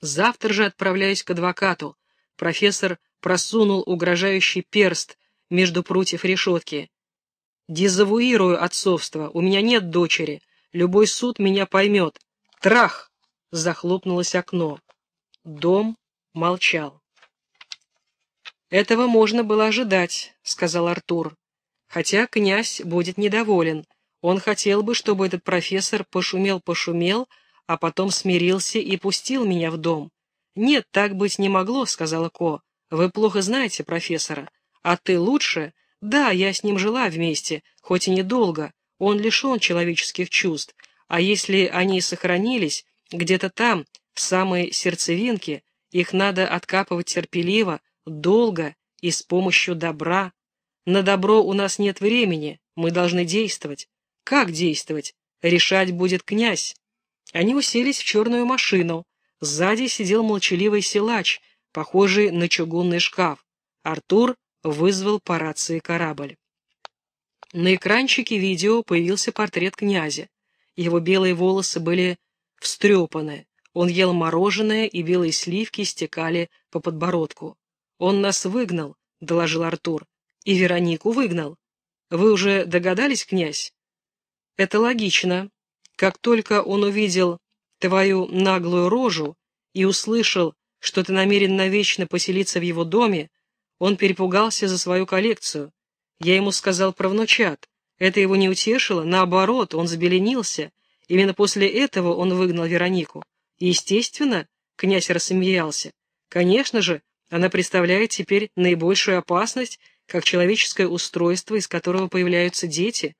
Завтра же отправляюсь к адвокату. Профессор просунул угрожающий перст между прутьев решетки. Дезавуирую отцовство, у меня нет дочери. Любой суд меня поймет. Трах! Захлопнулось окно. Дом молчал. «Этого можно было ожидать», — сказал Артур. «Хотя князь будет недоволен. Он хотел бы, чтобы этот профессор пошумел-пошумел, а потом смирился и пустил меня в дом. Нет, так быть не могло», — сказала Ко. «Вы плохо знаете профессора. А ты лучше? Да, я с ним жила вместе, хоть и недолго. Он лишен человеческих чувств. А если они сохранились, где-то там, в самой сердцевинке, их надо откапывать терпеливо, долго и с помощью добра. На добро у нас нет времени, мы должны действовать. Как действовать? Решать будет князь. Они уселись в черную машину. Сзади сидел молчаливый силач, похожий на чугунный шкаф. Артур вызвал по рации корабль. На экранчике видео появился портрет князя. Его белые волосы были встрепаны. Он ел мороженое, и белые сливки стекали по подбородку. «Он нас выгнал», — доложил Артур. «И Веронику выгнал. Вы уже догадались, князь?» «Это логично. Как только он увидел твою наглую рожу и услышал, что ты намерен навечно поселиться в его доме, он перепугался за свою коллекцию. Я ему сказал про внучат. Это его не утешило, наоборот, он забеленился. Именно после этого он выгнал Веронику. естественно, князь рассмеялся. Конечно же, она представляет теперь наибольшую опасность, как человеческое устройство, из которого появляются дети.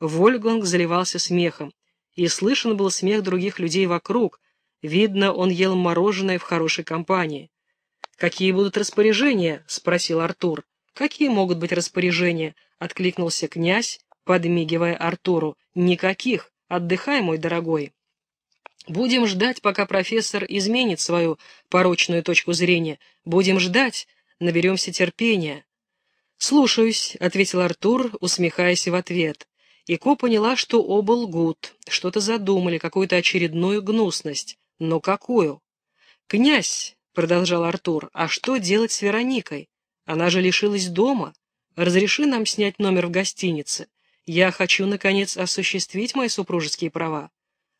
Вольганг заливался смехом, и слышен был смех других людей вокруг. Видно, он ел мороженое в хорошей компании. «Какие будут распоряжения?» — спросил Артур. «Какие могут быть распоряжения?» — откликнулся князь, подмигивая Артуру. «Никаких. Отдыхай, мой дорогой». Будем ждать, пока профессор изменит свою порочную точку зрения. Будем ждать, наберемся терпения. «Слушаюсь», — ответил Артур, усмехаясь в ответ. И Ко поняла, что оба лгут, что-то задумали, какую-то очередную гнусность. Но какую? «Князь», — продолжал Артур, — «а что делать с Вероникой? Она же лишилась дома. Разреши нам снять номер в гостинице. Я хочу, наконец, осуществить мои супружеские права».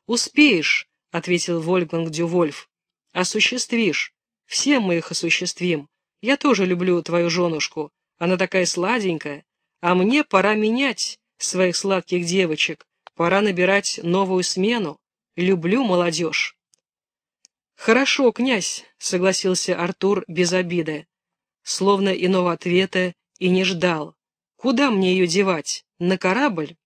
«Успеешь», — ответил Вольфганг Дювольф. «Осуществишь. Все мы их осуществим. Я тоже люблю твою женушку. Она такая сладенькая. А мне пора менять своих сладких девочек. Пора набирать новую смену. Люблю молодежь». «Хорошо, князь», — согласился Артур без обиды. Словно иного ответа и не ждал. «Куда мне ее девать? На корабль?»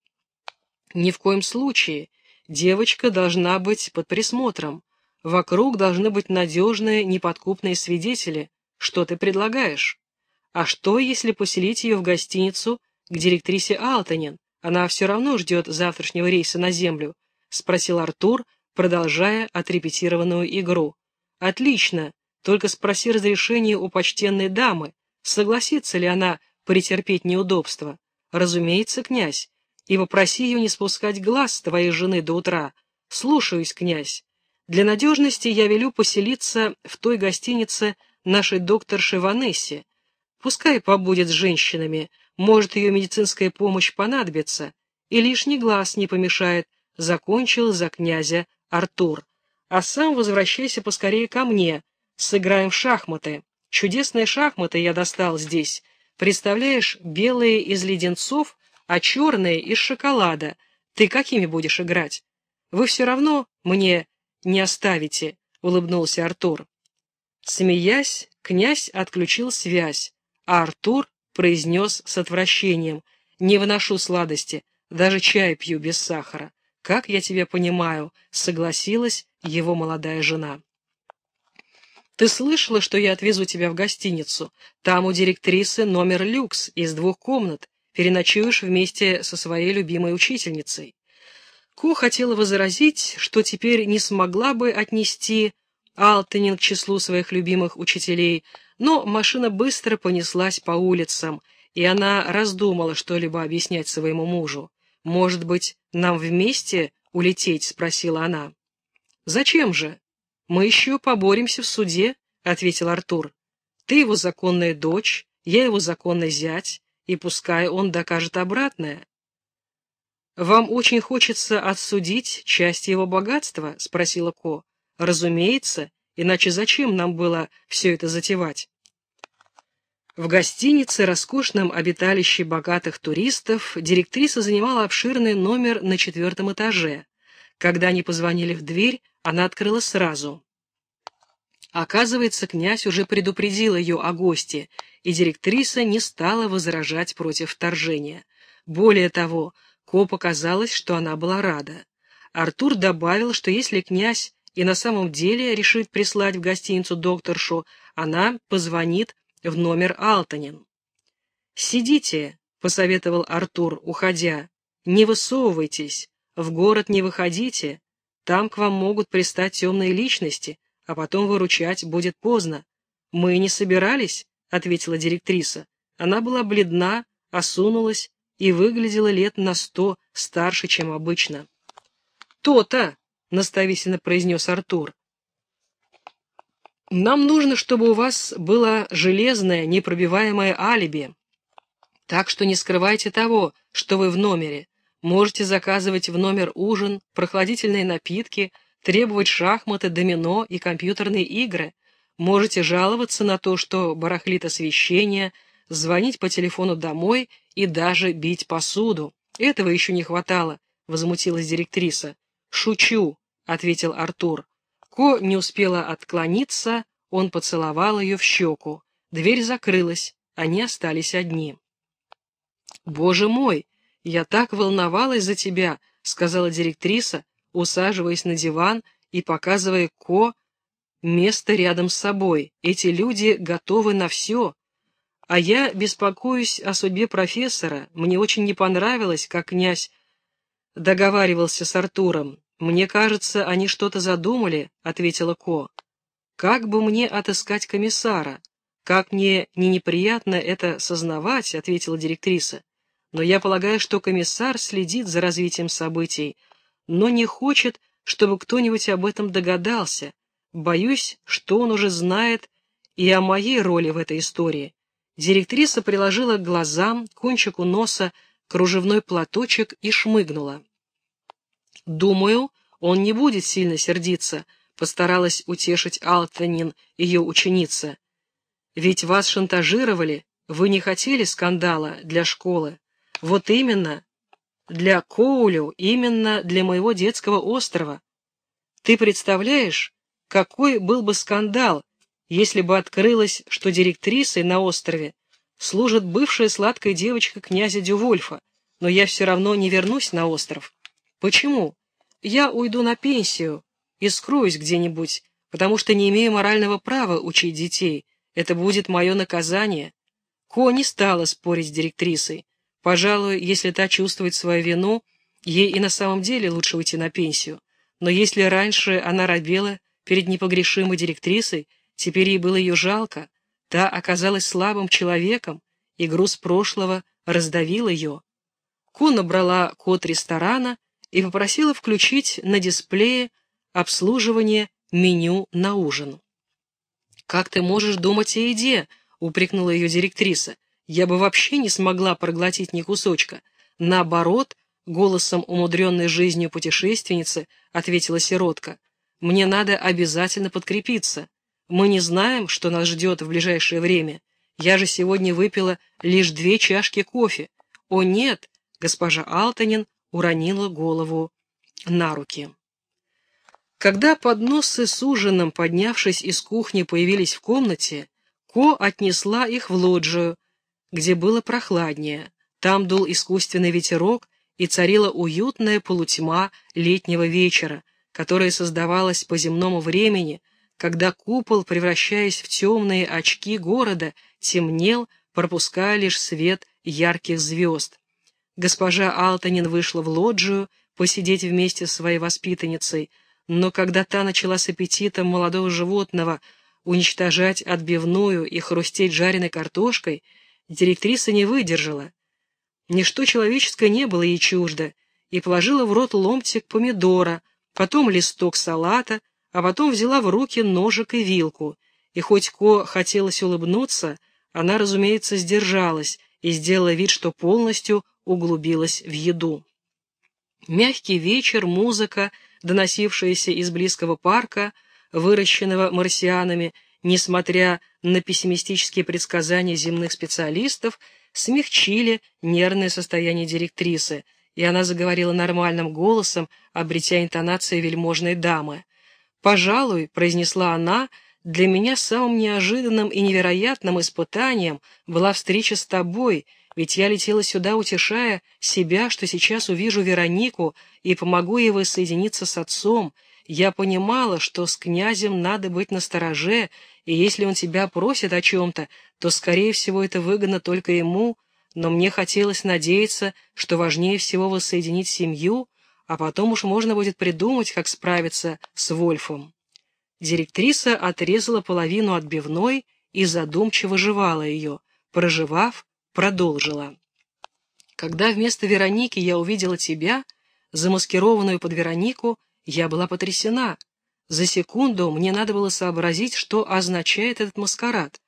«Ни в коем случае. Девочка должна быть под присмотром. Вокруг должны быть надежные, неподкупные свидетели. Что ты предлагаешь? А что, если поселить ее в гостиницу к директрисе Алтанин? Она все равно ждет завтрашнего рейса на Землю, — спросил Артур, продолжая отрепетированную игру. Отлично, только спроси разрешения у почтенной дамы, согласится ли она претерпеть неудобства. Разумеется, князь, и попроси ее не спускать глаз с твоей жены до утра. Слушаюсь, князь. Для надежности я велю поселиться в той гостинице нашей докторши Ванессе. Пускай побудет с женщинами, может, ее медицинская помощь понадобится, и лишний глаз не помешает, закончил за князя Артур. А сам возвращайся поскорее ко мне, сыграем в шахматы. Чудесные шахматы я достал здесь. Представляешь, белые из леденцов а черные из шоколада. Ты какими будешь играть? Вы все равно мне не оставите, — улыбнулся Артур. Смеясь, князь отключил связь, а Артур произнес с отвращением, «Не выношу сладости, даже чай пью без сахара. Как я тебя понимаю», — согласилась его молодая жена. «Ты слышала, что я отвезу тебя в гостиницу? Там у директрисы номер люкс из двух комнат переночуешь вместе со своей любимой учительницей. Ко хотела возразить, что теперь не смогла бы отнести Алтенин к числу своих любимых учителей, но машина быстро понеслась по улицам, и она раздумала что-либо объяснять своему мужу. «Может быть, нам вместе улететь?» — спросила она. «Зачем же? «Мы еще поборемся в суде», — ответил Артур. «Ты его законная дочь, я его законный зять, и пускай он докажет обратное». «Вам очень хочется отсудить часть его богатства?» — спросила Ко. «Разумеется, иначе зачем нам было все это затевать?» В гостинице, роскошном обиталище богатых туристов, директриса занимала обширный номер на четвертом этаже. Когда они позвонили в дверь, она открыла сразу. Оказывается, князь уже предупредил ее о госте, и директриса не стала возражать против вторжения. Более того, Ко показалось, что она была рада. Артур добавил, что если князь и на самом деле решит прислать в гостиницу докторшу, она позвонит в номер Алтанин. «Сидите», — посоветовал Артур, уходя, — «не высовывайтесь, в город не выходите, там к вам могут пристать темные личности, а потом выручать будет поздно». «Мы не собирались», — ответила директриса. Она была бледна, осунулась и выглядела лет на сто старше, чем обычно. «То-то», — наставительно произнес Артур, нам нужно, чтобы у вас было железное, непробиваемое алиби. Так что не скрывайте того, что вы в номере. Можете заказывать в номер ужин, прохладительные напитки, требовать шахматы, домино и компьютерные игры. Можете жаловаться на то, что барахлит освещение, звонить по телефону домой и даже бить посуду. Этого еще не хватало, — возмутилась директриса. «Шучу», — ответил Артур. Ко не успела отклониться, он поцеловал ее в щеку. Дверь закрылась, они остались одни. «Боже мой, я так волновалась за тебя», — сказала директриса, усаживаясь на диван и показывая Ко место рядом с собой. «Эти люди готовы на все. А я беспокоюсь о судьбе профессора. Мне очень не понравилось, как князь договаривался с Артуром. «Мне кажется, они что-то задумали», — ответила Ко. «Как бы мне отыскать комиссара? Как мне не неприятно это сознавать», — ответила директриса. «Но я полагаю, что комиссар следит за развитием событий, но не хочет, чтобы кто-нибудь об этом догадался. Боюсь, что он уже знает и о моей роли в этой истории». Директриса приложила к глазам, кончику носа, кружевной платочек и шмыгнула. «Думаю, он не будет сильно сердиться», — постаралась утешить Алтанин, ее ученица. «Ведь вас шантажировали, вы не хотели скандала для школы. Вот именно, для Коулю, именно для моего детского острова. Ты представляешь, какой был бы скандал, если бы открылось, что директрисой на острове служит бывшая сладкая девочка князя Дювольфа, но я все равно не вернусь на остров. Почему? Я уйду на пенсию и скроюсь где-нибудь, потому что не имею морального права учить детей. Это будет мое наказание. Ко не стала спорить с директрисой. Пожалуй, если та чувствует свою вину, ей и на самом деле лучше уйти на пенсию. Но если раньше она робела перед непогрешимой директрисой, теперь ей было ее жалко. Та оказалась слабым человеком, и груз прошлого раздавил ее. Ко набрала код ресторана и попросила включить на дисплее обслуживание меню на ужин. «Как ты можешь думать о еде?» — упрекнула ее директриса. «Я бы вообще не смогла проглотить ни кусочка. Наоборот, голосом умудренной жизнью путешественницы ответила сиротка. Мне надо обязательно подкрепиться. Мы не знаем, что нас ждет в ближайшее время. Я же сегодня выпила лишь две чашки кофе. О нет, госпожа Алтанин уронила голову на руки. Когда подносы с ужином, поднявшись из кухни, появились в комнате, Ко отнесла их в лоджию, где было прохладнее. Там дул искусственный ветерок, и царила уютная полутьма летнего вечера, которая создавалась по земному времени, когда купол, превращаясь в темные очки города, темнел, пропуская лишь свет ярких звезд. Госпожа Алтанин вышла в лоджию посидеть вместе с своей воспитанницей, но когда та начала с аппетитом молодого животного уничтожать отбивную и хрустеть жареной картошкой, директриса не выдержала. Ничто человеческое не было ей чуждо, и положила в рот ломтик помидора, потом листок салата, а потом взяла в руки ножик и вилку, и хоть Ко хотелось улыбнуться, она, разумеется, сдержалась и сделала вид, что полностью углубилась в еду. Мягкий вечер, музыка, доносившаяся из близкого парка, выращенного марсианами, несмотря на пессимистические предсказания земных специалистов, смягчили нервное состояние директрисы, и она заговорила нормальным голосом, обретя интонации вельможной дамы. «Пожалуй», — произнесла она, — «для меня самым неожиданным и невероятным испытанием была встреча с тобой, ведь я летела сюда, утешая себя, что сейчас увижу Веронику и помогу ей воссоединиться с отцом. Я понимала, что с князем надо быть настороже, и если он тебя просит о чем-то, то, скорее всего, это выгодно только ему, но мне хотелось надеяться, что важнее всего воссоединить семью, а потом уж можно будет придумать, как справиться с Вольфом. Директриса отрезала половину отбивной и задумчиво жевала ее, проживав, продолжила. Когда вместо Вероники я увидела тебя, замаскированную под Веронику, я была потрясена. За секунду мне надо было сообразить, что означает этот маскарад.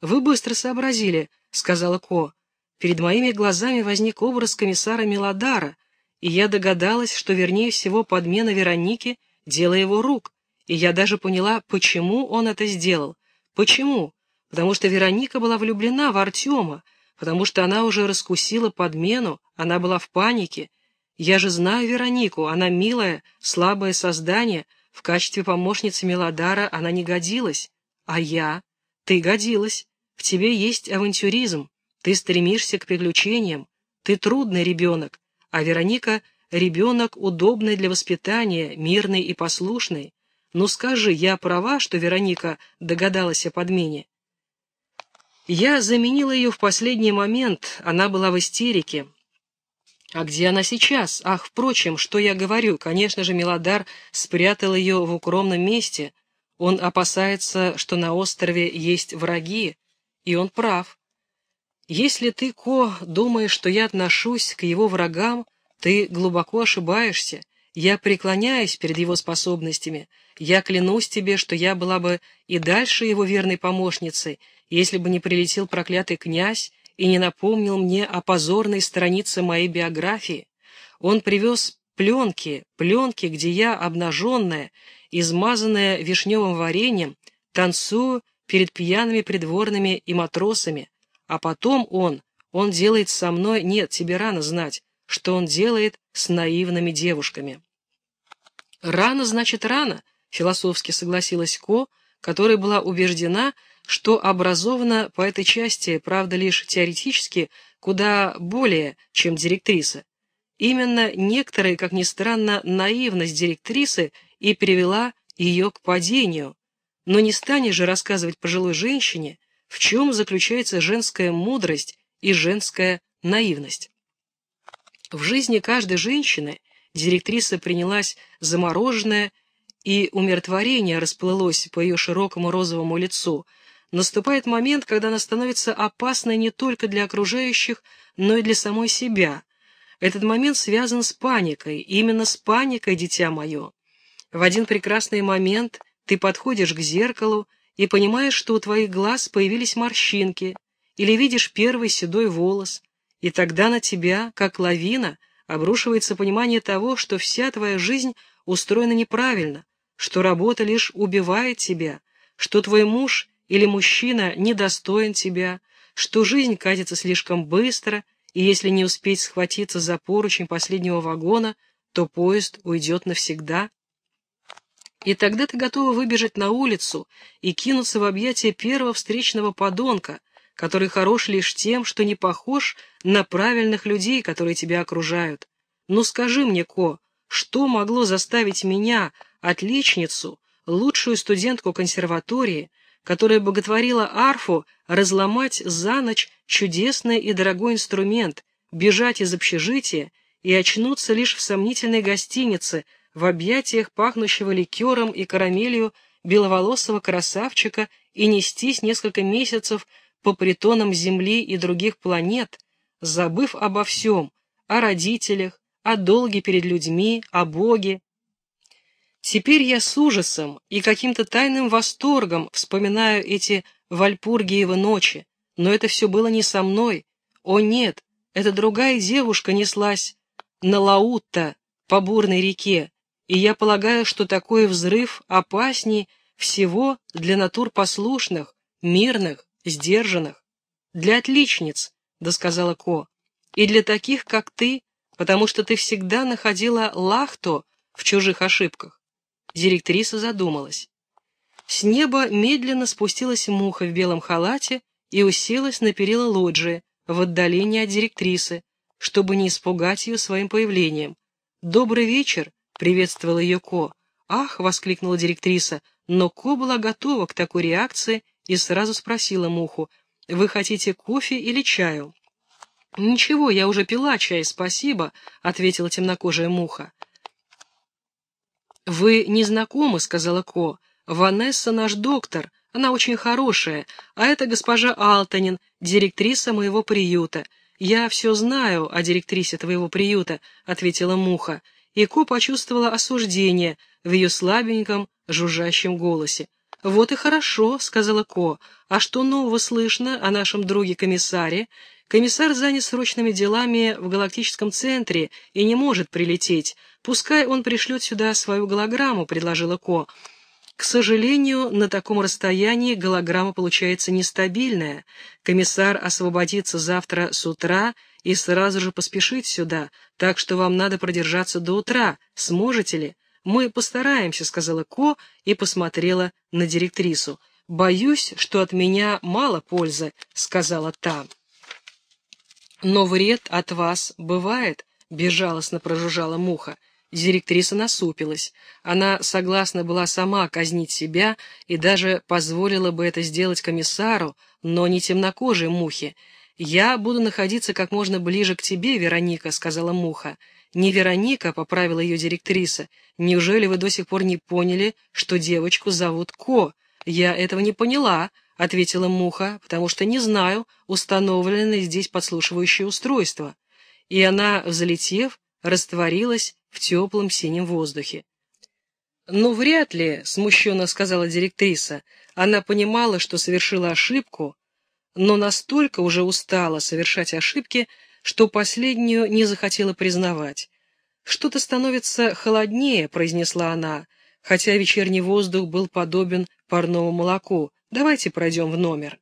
«Вы быстро сообразили», — сказала Ко. «Перед моими глазами возник образ комиссара Мелодара, и я догадалась, что вернее всего подмена Вероники — дело его рук, и я даже поняла, почему он это сделал. Почему? Потому что Вероника была влюблена в Артема, потому что она уже раскусила подмену, она была в панике. Я же знаю Веронику, она милая, слабое создание, в качестве помощницы Мелодара она не годилась. А я? Ты годилась. В тебе есть авантюризм, ты стремишься к приключениям, ты трудный ребенок, а Вероника — ребенок, удобный для воспитания, мирный и послушный. Ну скажи, я права, что Вероника догадалась о подмене? Я заменила ее в последний момент, она была в истерике. А где она сейчас? Ах, впрочем, что я говорю, конечно же, Мелодар спрятал ее в укромном месте. Он опасается, что на острове есть враги, и он прав. Если ты, Ко, думаешь, что я отношусь к его врагам, ты глубоко ошибаешься. Я преклоняюсь перед его способностями. Я клянусь тебе, что я была бы и дальше его верной помощницей, если бы не прилетел проклятый князь и не напомнил мне о позорной странице моей биографии. Он привез пленки, пленки, где я, обнаженная, измазанная вишневым вареньем, танцую перед пьяными придворными и матросами, а потом он, он делает со мной, нет, тебе рано знать, что он делает с наивными девушками. «Рано, значит, рано», — философски согласилась Ко, которая была убеждена, что образована по этой части, правда, лишь теоретически, куда более, чем директриса. Именно некоторая, как ни странно, наивность директрисы и привела ее к падению. Но не станешь же рассказывать пожилой женщине, в чем заключается женская мудрость и женская наивность. В жизни каждой женщины директриса принялась замороженное, и умиротворение расплылось по ее широкому розовому лицу – наступает момент, когда она становится опасной не только для окружающих, но и для самой себя. Этот момент связан с паникой, именно с паникой, дитя мое. В один прекрасный момент ты подходишь к зеркалу и понимаешь, что у твоих глаз появились морщинки, или видишь первый седой волос, и тогда на тебя, как лавина, обрушивается понимание того, что вся твоя жизнь устроена неправильно, что работа лишь убивает тебя, что твой муж или мужчина недостоин тебя, что жизнь катится слишком быстро, и если не успеть схватиться за поручень последнего вагона, то поезд уйдет навсегда. И тогда ты готова выбежать на улицу и кинуться в объятия первого встречного подонка, который хорош лишь тем, что не похож на правильных людей, которые тебя окружают. Ну скажи мне, Ко, что могло заставить меня, отличницу, лучшую студентку консерватории, которая боготворила арфу, разломать за ночь чудесный и дорогой инструмент, бежать из общежития и очнуться лишь в сомнительной гостинице, в объятиях пахнущего ликером и карамелью беловолосого красавчика и нестись несколько месяцев по притонам Земли и других планет, забыв обо всем, о родителях, о долге перед людьми, о Боге, Теперь я с ужасом и каким-то тайным восторгом вспоминаю эти Вальпургиевы ночи, но это все было не со мной. О нет, эта другая девушка неслась на Лаутта по бурной реке, и я полагаю, что такой взрыв опасней всего для натур послушных, мирных, сдержанных. Для отличниц, да сказала Ко, и для таких, как ты, потому что ты всегда находила лахто в чужих ошибках. Директриса задумалась. С неба медленно спустилась муха в белом халате и уселась на перила лоджии в отдалении от директрисы, чтобы не испугать ее своим появлением. «Добрый вечер!» — приветствовала ее Ко. «Ах!» — воскликнула директриса, но Ко была готова к такой реакции и сразу спросила муху, «Вы хотите кофе или чаю?» «Ничего, я уже пила чай, спасибо», — ответила темнокожая муха. «Вы не знакомы», — сказала Ко. «Ванесса наш доктор, она очень хорошая, а это госпожа Алтанин, директриса моего приюта. Я все знаю о директрисе твоего приюта», — ответила муха, и Ко почувствовала осуждение в ее слабеньком, жужжащем голосе. «Вот и хорошо», — сказала Ко. «А что нового слышно о нашем друге-комиссаре? Комиссар занят срочными делами в галактическом центре и не может прилететь. Пускай он пришлет сюда свою голограмму», — предложила Ко. К сожалению, на таком расстоянии голограмма получается нестабильная. Комиссар освободится завтра с утра и сразу же поспешит сюда, так что вам надо продержаться до утра. Сможете ли? «Мы постараемся», — сказала Ко и посмотрела на директрису. «Боюсь, что от меня мало пользы», — сказала та. «Но вред от вас бывает», — безжалостно прожужжала муха. Директриса насупилась. Она согласна была сама казнить себя и даже позволила бы это сделать комиссару, но не темнокожей мухе. «Я буду находиться как можно ближе к тебе, Вероника», — сказала муха. «Не Вероника», — поправила ее директриса. «Неужели вы до сих пор не поняли, что девочку зовут Ко?» «Я этого не поняла», — ответила муха, «потому что не знаю, установлено ли здесь подслушивающее устройство». И она, взлетев, растворилась в теплом синем воздухе. «Ну, вряд ли», — смущенно сказала директриса. Она понимала, что совершила ошибку, но настолько уже устала совершать ошибки, что последнюю не захотела признавать. «Что-то становится холоднее», — произнесла она, хотя вечерний воздух был подобен парному молоку. «Давайте пройдем в номер».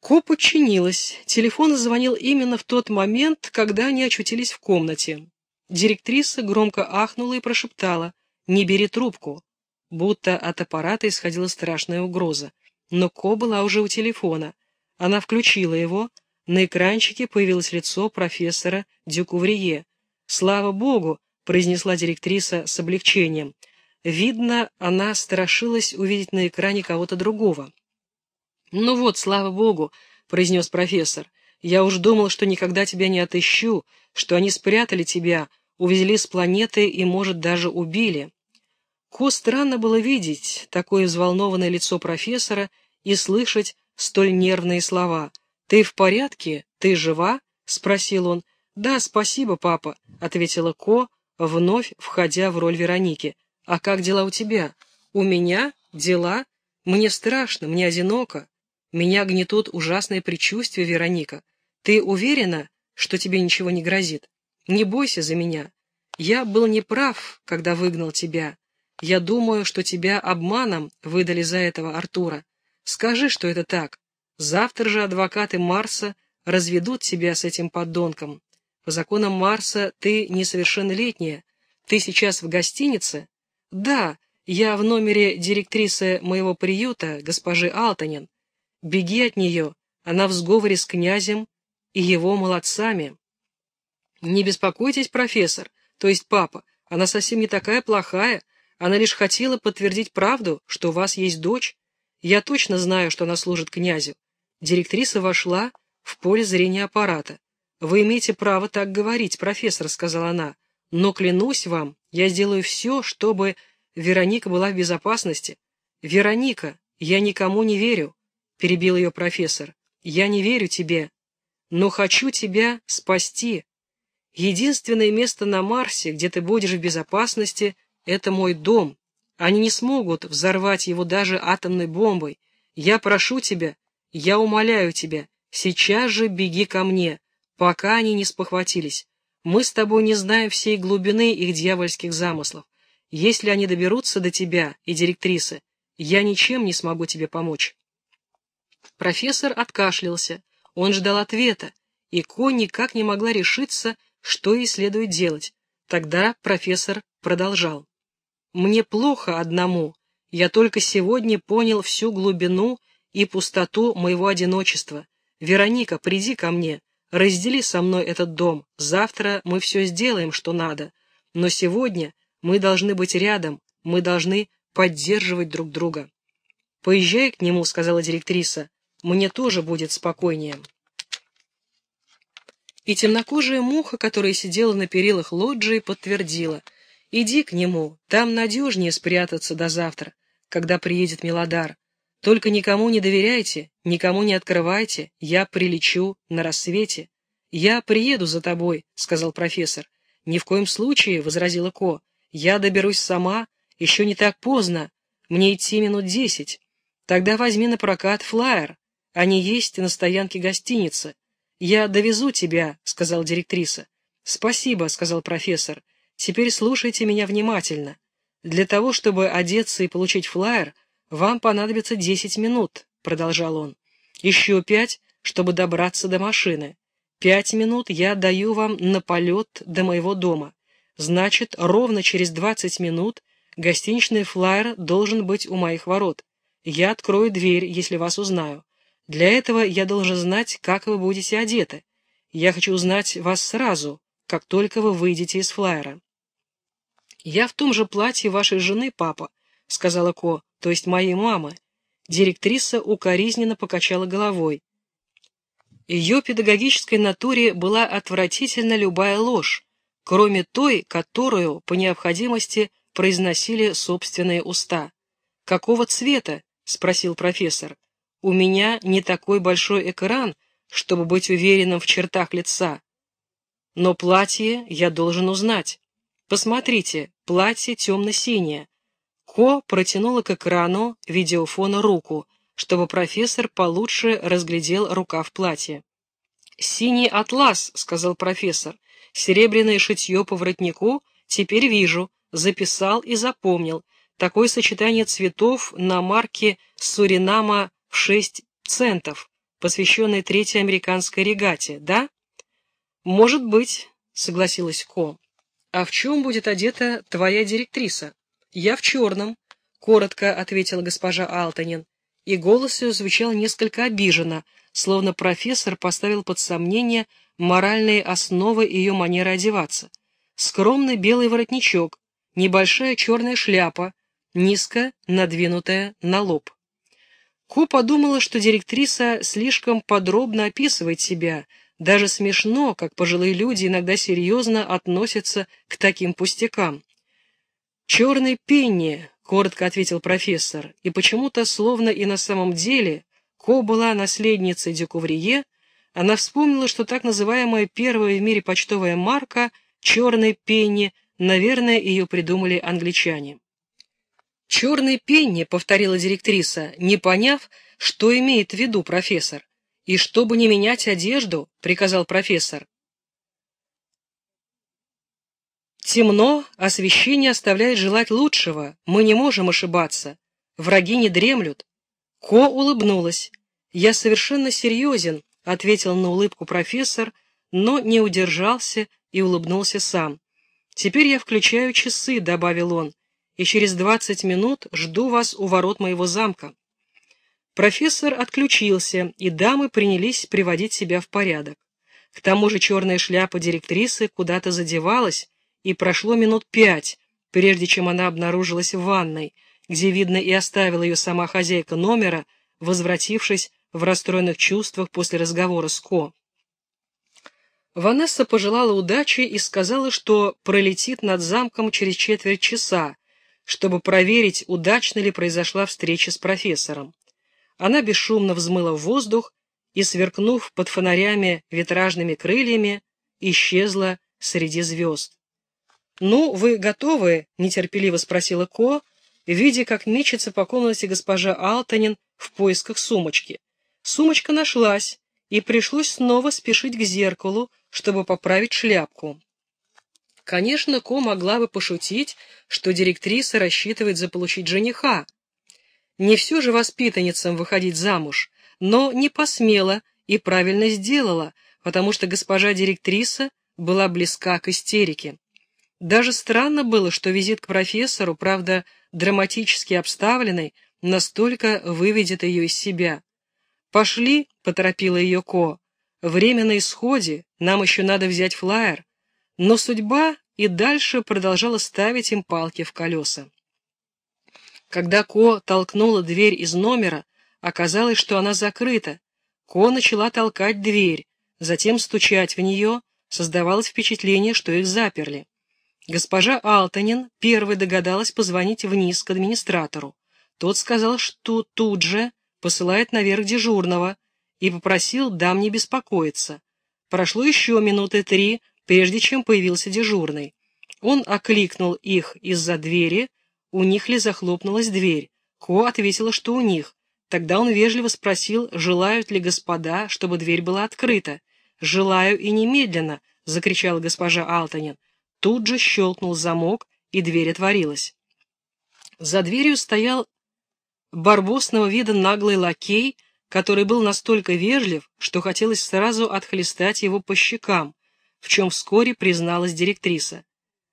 Ко подчинилась. Телефон звонил именно в тот момент, когда они очутились в комнате. Директриса громко ахнула и прошептала «Не бери трубку», будто от аппарата исходила страшная угроза. Но Ко была уже у телефона. Она включила его. На экранчике появилось лицо профессора Дюкуврие. «Слава Богу!» — произнесла директриса с облегчением. Видно, она страшилась увидеть на экране кого-то другого. «Ну вот, слава Богу!» — произнес профессор. «Я уж думал, что никогда тебя не отыщу, что они спрятали тебя, увезли с планеты и, может, даже убили». Ко странно было видеть такое взволнованное лицо профессора и слышать столь нервные слова. «Ты в порядке? Ты жива?» — спросил он. «Да, спасибо, папа», — ответила Ко, вновь входя в роль Вероники. «А как дела у тебя?» «У меня? Дела? Мне страшно, мне одиноко. Меня гнетут ужасные предчувствия, Вероника. Ты уверена, что тебе ничего не грозит? Не бойся за меня. Я был неправ, когда выгнал тебя. Я думаю, что тебя обманом выдали за этого Артура. Скажи, что это так. Завтра же адвокаты Марса разведут тебя с этим подонком. По законам Марса ты несовершеннолетняя. Ты сейчас в гостинице? Да, я в номере директрисы моего приюта, госпожи Алтанин. Беги от нее, она в сговоре с князем и его молодцами. Не беспокойтесь, профессор, то есть папа, она совсем не такая плохая, она лишь хотела подтвердить правду, что у вас есть дочь. Я точно знаю, что она служит князю. Директриса вошла в поле зрения аппарата. «Вы имеете право так говорить, профессор», — сказала она. «Но клянусь вам, я сделаю все, чтобы Вероника была в безопасности». «Вероника, я никому не верю», — перебил ее профессор. «Я не верю тебе, но хочу тебя спасти. Единственное место на Марсе, где ты будешь в безопасности, Это мой дом. Они не смогут взорвать его даже атомной бомбой. Я прошу тебя, я умоляю тебя, сейчас же беги ко мне, пока они не спохватились. Мы с тобой не знаем всей глубины их дьявольских замыслов. Если они доберутся до тебя и директрисы, я ничем не смогу тебе помочь. Профессор откашлялся. Он ждал ответа, и Ко никак не могла решиться, что ей следует делать. Тогда профессор продолжал. «Мне плохо одному. Я только сегодня понял всю глубину и пустоту моего одиночества. Вероника, приди ко мне, раздели со мной этот дом. Завтра мы все сделаем, что надо. Но сегодня мы должны быть рядом, мы должны поддерживать друг друга». «Поезжай к нему», — сказала директриса. «Мне тоже будет спокойнее». И темнокожая муха, которая сидела на перилах лоджии, подтвердила. «Иди к нему, там надежнее спрятаться до завтра, когда приедет Мелодар. Только никому не доверяйте, никому не открывайте, я прилечу на рассвете». «Я приеду за тобой», — сказал профессор. «Ни в коем случае», — возразила Ко. «Я доберусь сама, еще не так поздно, мне идти минут десять. Тогда возьми на прокат флаер, они есть на стоянке гостиницы». «Я довезу тебя», — сказал директриса. «Спасибо», — сказал профессор. «Теперь слушайте меня внимательно. Для того, чтобы одеться и получить флаер, вам понадобится десять минут», — продолжал он. «Еще пять, чтобы добраться до машины. Пять минут я даю вам на полет до моего дома. Значит, ровно через двадцать минут гостиничный флаер должен быть у моих ворот. Я открою дверь, если вас узнаю. Для этого я должен знать, как вы будете одеты. Я хочу узнать вас сразу, как только вы выйдете из флайера. «Я в том же платье вашей жены, папа», — сказала Ко, то есть моей мамы. Директриса укоризненно покачала головой. Ее педагогической натуре была отвратительна любая ложь, кроме той, которую, по необходимости, произносили собственные уста. «Какого цвета?» — спросил профессор. У меня не такой большой экран, чтобы быть уверенным в чертах лица. Но платье я должен узнать. Посмотрите, платье темно-синее. Ко протянула к экрану видеофона руку, чтобы профессор получше разглядел рукав платья. «Синий атлас», — сказал профессор. «Серебряное шитье по воротнику теперь вижу, записал и запомнил. Такое сочетание цветов на марке Суринама в шесть центов, посвященной третьей американской регате, да? Может быть, согласилась Ко. А в чем будет одета твоя директриса? Я в черном, коротко ответила госпожа Алтанин, и голос ее звучал несколько обиженно, словно профессор поставил под сомнение моральные основы ее манеры одеваться. Скромный белый воротничок, небольшая черная шляпа, низко надвинутая на лоб. Ко подумала, что директриса слишком подробно описывает себя, даже смешно, как пожилые люди иногда серьезно относятся к таким пустякам. «Черный пенни», — коротко ответил профессор, и почему-то, словно и на самом деле, Ко была наследницей Дюкуврие, она вспомнила, что так называемая первая в мире почтовая марка «Черный пенни», наверное, ее придумали англичане. «Черный пенни», — повторила директриса, не поняв, что имеет в виду профессор. «И чтобы не менять одежду», — приказал профессор. «Темно, освещение оставляет желать лучшего, мы не можем ошибаться. Враги не дремлют». Ко улыбнулась. «Я совершенно серьезен», — ответил на улыбку профессор, но не удержался и улыбнулся сам. «Теперь я включаю часы», — добавил он, и через двадцать минут жду вас у ворот моего замка». Профессор отключился, и дамы принялись приводить себя в порядок. К тому же черная шляпа директрисы куда-то задевалась, и прошло минут пять, прежде чем она обнаружилась в ванной, где, видно, и оставила ее сама хозяйка номера, возвратившись в расстроенных чувствах после разговора с Ко. Ванесса пожелала удачи и сказала, что пролетит над замком через четверть часа, чтобы проверить, удачно ли произошла встреча с профессором. Она бесшумно взмыла в воздух и, сверкнув под фонарями витражными крыльями, исчезла среди звезд. «Ну, вы готовы?» — нетерпеливо спросила Ко, видя, как мечется по комнате госпожа Алтанин в поисках сумочки. Сумочка нашлась, и пришлось снова спешить к зеркалу, чтобы поправить шляпку. Конечно, Ко могла бы пошутить, что директриса рассчитывает заполучить жениха. Не все же воспитанницам выходить замуж, но не посмела и правильно сделала, потому что госпожа директриса была близка к истерике. Даже странно было, что визит к профессору, правда, драматически обставленный, настолько выведет ее из себя. «Пошли», — поторопила ее Ко, — «время на исходе, нам еще надо взять флаер». Но судьба и дальше продолжала ставить им палки в колеса. Когда Ко толкнула дверь из номера, оказалось, что она закрыта. Ко начала толкать дверь, затем стучать в нее, создавалось впечатление, что их заперли. Госпожа Алтанин первой догадалась позвонить вниз к администратору. Тот сказал, что тут же посылает наверх дежурного и попросил дам не беспокоиться. Прошло еще минуты три, прежде чем появился дежурный. Он окликнул их из-за двери, у них ли захлопнулась дверь. Ко ответила, что у них. Тогда он вежливо спросил, желают ли господа, чтобы дверь была открыта. «Желаю и немедленно!» — закричала госпожа Алтанин. Тут же щелкнул замок, и дверь отворилась. За дверью стоял барбосного вида наглый лакей, который был настолько вежлив, что хотелось сразу отхлестать его по щекам, в чем вскоре призналась директриса.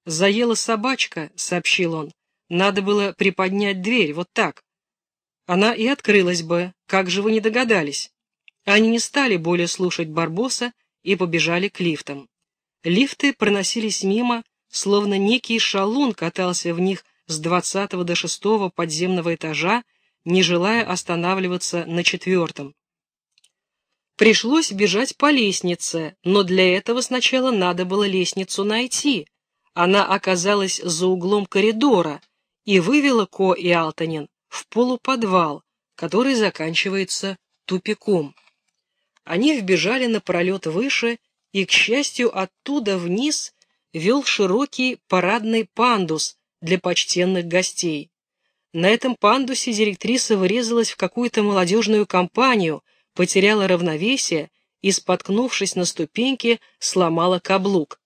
«Заела собачка», — сообщил он. «Надо было приподнять дверь, вот так. Она и открылась бы, как же вы не догадались». Они не стали более слушать Барбоса и побежали к лифтам. Лифты проносились мимо, словно некий шалун катался в них с двадцатого до шестого подземного этажа, не желая останавливаться на четвертом. Пришлось бежать по лестнице, но для этого сначала надо было лестницу найти. Она оказалась за углом коридора и вывела Ко и Алтанин в полуподвал, который заканчивается тупиком. Они вбежали на пролет выше и, к счастью, оттуда вниз вел широкий парадный пандус для почтенных гостей. На этом пандусе директриса врезалась в какую-то молодежную компанию, потеряла равновесие и, споткнувшись на ступеньке, сломала каблук.